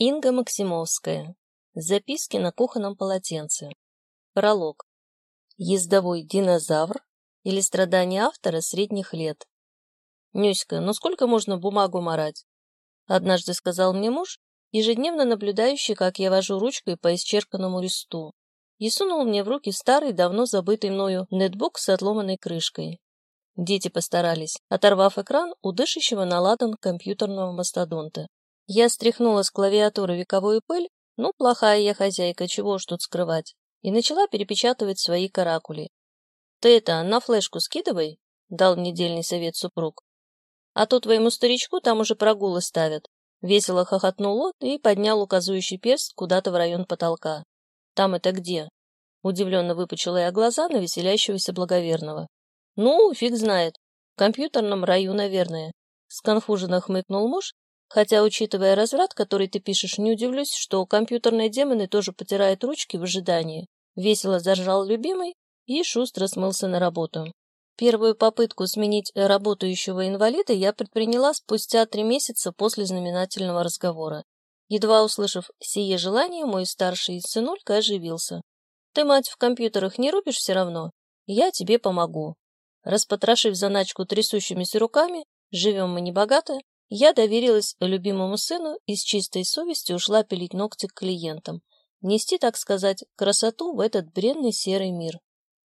Инга Максимовская. Записки на кухонном полотенце. Пролог. Ездовой динозавр или страдания автора средних лет. Нюська, ну сколько можно бумагу морать? Однажды сказал мне муж, ежедневно наблюдающий, как я вожу ручкой по исчерканному листу, и сунул мне в руки старый, давно забытый мною нетбук с отломанной крышкой. Дети постарались, оторвав экран у дышащего на ладан компьютерного мастодонта. Я стряхнула с клавиатуры вековую пыль, ну, плохая я хозяйка, чего уж тут скрывать, и начала перепечатывать свои каракули. «Ты это, на флешку скидывай», — дал мне дельный совет супруг. «А то твоему старичку там уже прогулы ставят». Весело хохотнул он и поднял указывающий перст куда-то в район потолка. «Там это где?» Удивленно выпучила я глаза на веселящегося благоверного. «Ну, фиг знает. В компьютерном раю, наверное». Сконфуженно хмыкнул муж Хотя, учитывая разврат, который ты пишешь, не удивлюсь, что компьютерные демоны тоже потирают ручки в ожидании. Весело заржал любимый и шустро смылся на работу. Первую попытку сменить работающего инвалида я предприняла спустя три месяца после знаменательного разговора. Едва услышав сие желание, мой старший сынулька оживился. «Ты, мать, в компьютерах не рубишь все равно? Я тебе помогу». Распотрошив заначку трясущимися руками, живем мы небогато, я доверилась любимому сыну и с чистой совестью ушла пилить ногти к клиентам, нести, так сказать, красоту в этот бренный серый мир.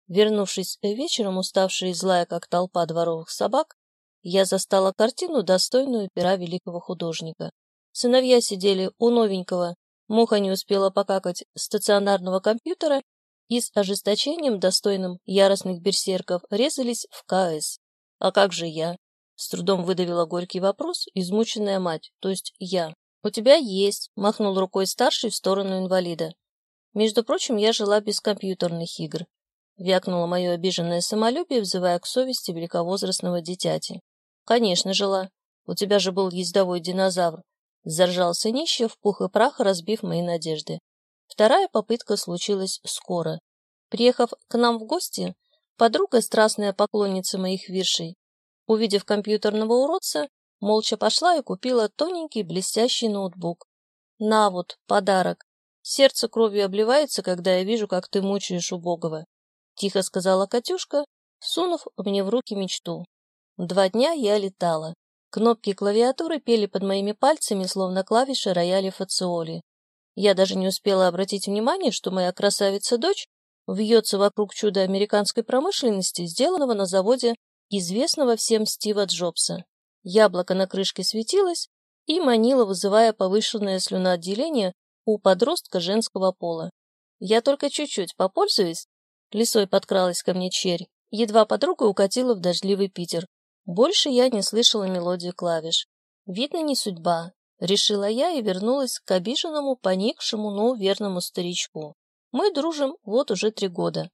Вернувшись вечером, уставшая и злая, как толпа дворовых собак, я застала картину, достойную пера великого художника. Сыновья сидели у новенького, муха не успела покакать стационарного компьютера и с ожесточением, достойным яростных берсерков, резались в КС. А как же я? С трудом выдавила горький вопрос измученная мать, то есть я. «У тебя есть», — махнул рукой старший в сторону инвалида. «Между прочим, я жила без компьютерных игр», — вякнуло мое обиженное самолюбие, взывая к совести великовозрастного дитяти. «Конечно, жила. У тебя же был ездовой динозавр», — заржал сынище в пух и прах, разбив мои надежды. Вторая попытка случилась скоро. Приехав к нам в гости, подруга, страстная поклонница моих виршей, Увидев компьютерного уродца, молча пошла и купила тоненький блестящий ноутбук. На вот, подарок. Сердце кровью обливается, когда я вижу, как ты мучаешь убогого. Тихо сказала Катюшка, сунув мне в руки мечту. Два дня я летала. Кнопки клавиатуры пели под моими пальцами, словно клавиши рояля Фациоли. Я даже не успела обратить внимание, что моя красавица-дочь вьется вокруг чуда американской промышленности, сделанного на заводе известного всем Стива Джобса. Яблоко на крышке светилось и манило, вызывая повышенное слюноотделение у подростка женского пола. Я только чуть-чуть попользуюсь. Лисой подкралась ко мне черь. Едва подруга укатила в дождливый Питер. Больше я не слышала мелодии клавиш. Видно, не судьба. Решила я и вернулась к обиженному, поникшему, но верному старичку. Мы дружим вот уже три года.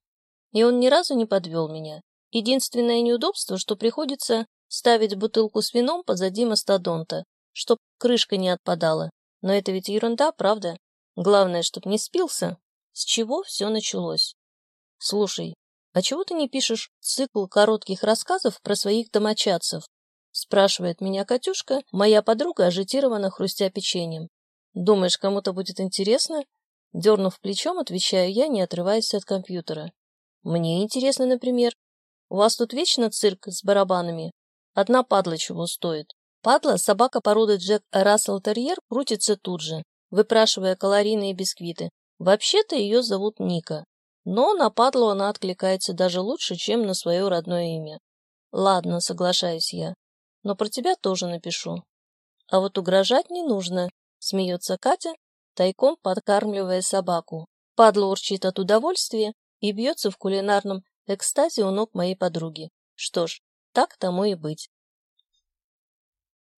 И он ни разу не подвел меня. Единственное неудобство, что приходится ставить бутылку с вином позади мастодонта, чтоб крышка не отпадала. Но это ведь ерунда, правда? Главное, чтоб не спился. С чего все началось? Слушай, а чего ты не пишешь цикл коротких рассказов про своих домочадцев? Спрашивает меня Катюшка, моя подруга, ажитирована хрустя печеньем. Думаешь, кому-то будет интересно? Дернув плечом, отвечаю я, не отрываясь от компьютера. Мне интересно, например, у вас тут вечно цирк с барабанами. Одна падла чего стоит. Падла, собака породы Джек Рассел Терьер, крутится тут же, выпрашивая калорийные бисквиты. Вообще-то ее зовут Ника. Но на падлу она откликается даже лучше, чем на свое родное имя. Ладно, соглашаюсь я. Но про тебя тоже напишу. А вот угрожать не нужно, смеется Катя, тайком подкармливая собаку. Падла урчит от удовольствия и бьется в кулинарном экстазе у ног моей подруги. Что ж, так тому и быть.